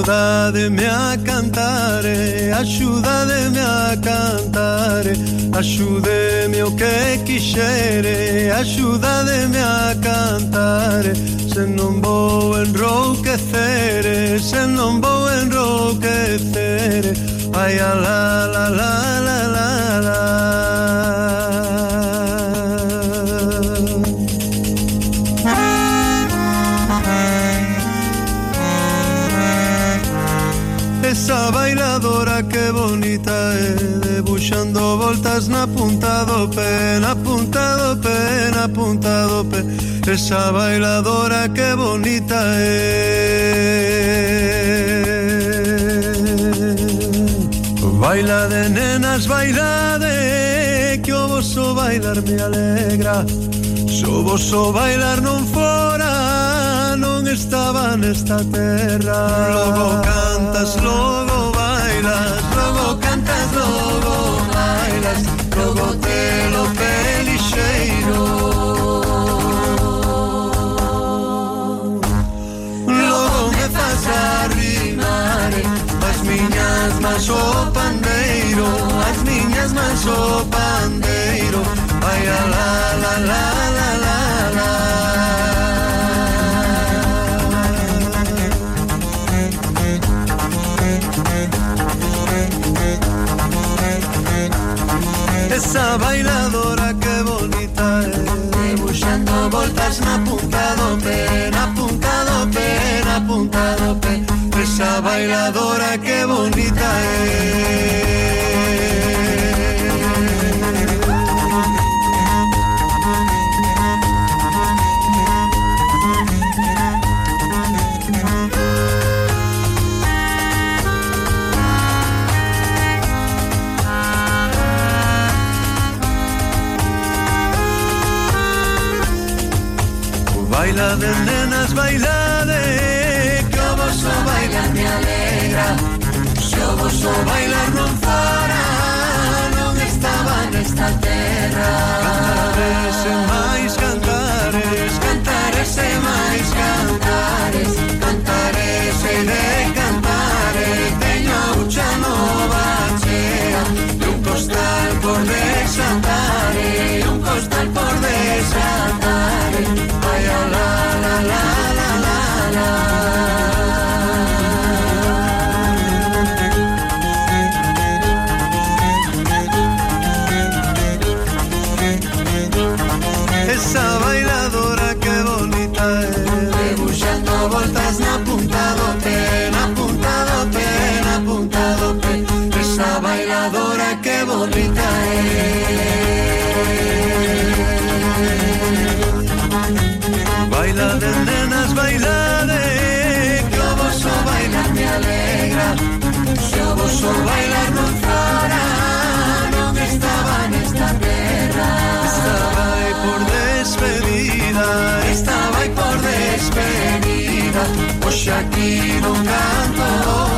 Axudademe a cantar, eh, axudademe a cantar, eh, axudeme o que quixere, axudademe a cantar, eh, se non vou enrouquecer, se non vou enrouquecer, ai a la la la la la bonita é eh, debuxando voltas na punta do pé Na punta do pé, na punta do pé Esa bailadora que bonita é Baila de nenas, baila de Que o vosso bailar me alegra. Se o vosso bailar non fora Non estaba nesta terra. Logo cantas, logo bailas. Sogotelo pelixeiro Logo me faz arrimare As miñas mans o pandeiro As miñas mans o pandeiro esa bailadora que bonita é Debuxando voltas na punta do pé Na punta do pé, na punta do pé Esa bailadora que bonita é alegra de nenas bailar eh. Yo vos no bailar me alegra. Se o vosso bailar non fora Non estaba nesta terra bailaré, nenas, bailaré. Yo vos o bailar me alegra, yo vos o bailar non No Non estaba nesta terra. Estaba aí por despedida, estaba aí por despedida. Pues aquí non canto.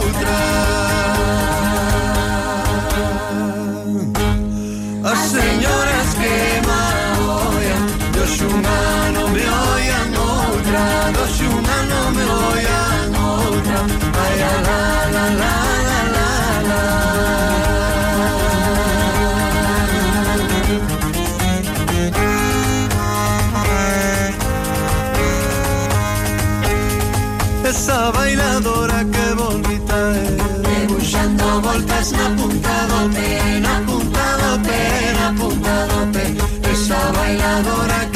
la bailadora que bonita é Debuxando voltas na punta do pé Na punta do pé, na punta do pé Esa bailadora que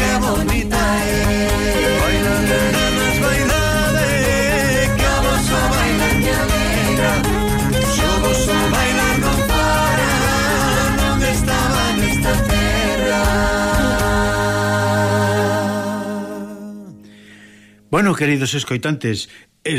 Bueno, queridos escoitantes,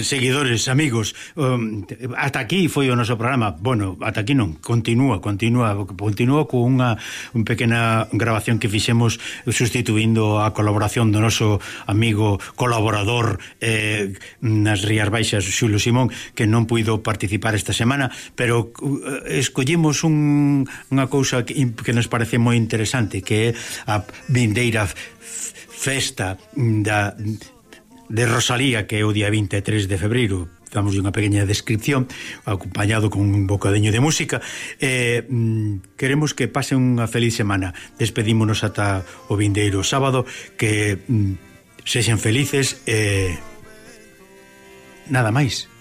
seguidores, amigos, um, ata aquí foi o noso programa. Bueno, ata aquí non, continúa, continúa, continúa con unha un pequena grabación que fixemos sustituindo a colaboración do noso amigo colaborador eh, nas Rías Baixas, Xulo Simón, que non puido participar esta semana, pero eh, un, unha cousa que, que nos parece moi interesante, que é a vindeira festa da de Rosalía, que é o día 23 de febreiro, damos unha pequena descripción acompañado con un bocadeño de música. Eh, queremos que pase unha feliz semana. Despedímonos ata o vindeiro sábado que mm, sexen felices e eh, nada máis.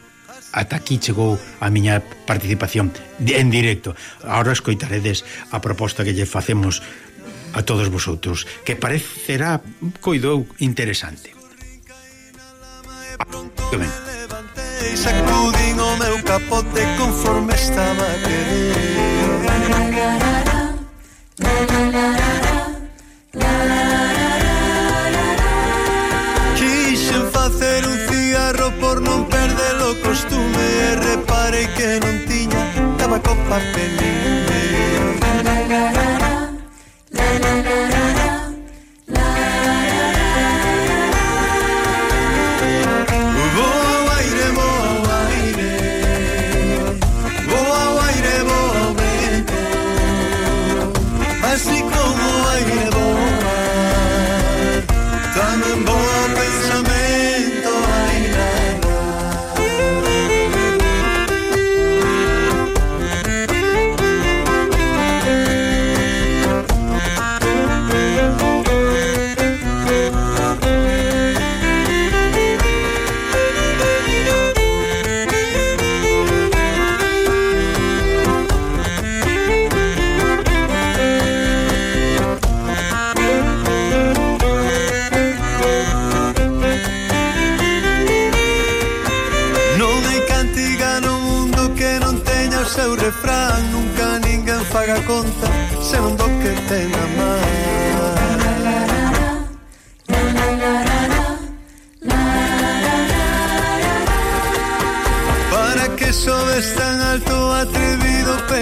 Ata aquí chegou a miña participación en directo. Ahora escoitaredes a proposta que lle facemos a todos vosotros que parecerá coido interesante. Que ben. Sacudín o meu capote conforme estaba querido Quixen facer un cigarro por non perder o costume E reparei que non tiña tabaco papelín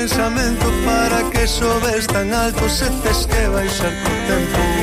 pensamento para que sobes tan alto se tes que baixar co tempo